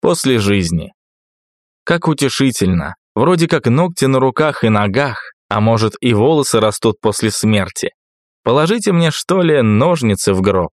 после жизни. Как утешительно, вроде как ногти на руках и ногах, а может и волосы растут после смерти. Положите мне, что ли, ножницы в гроб.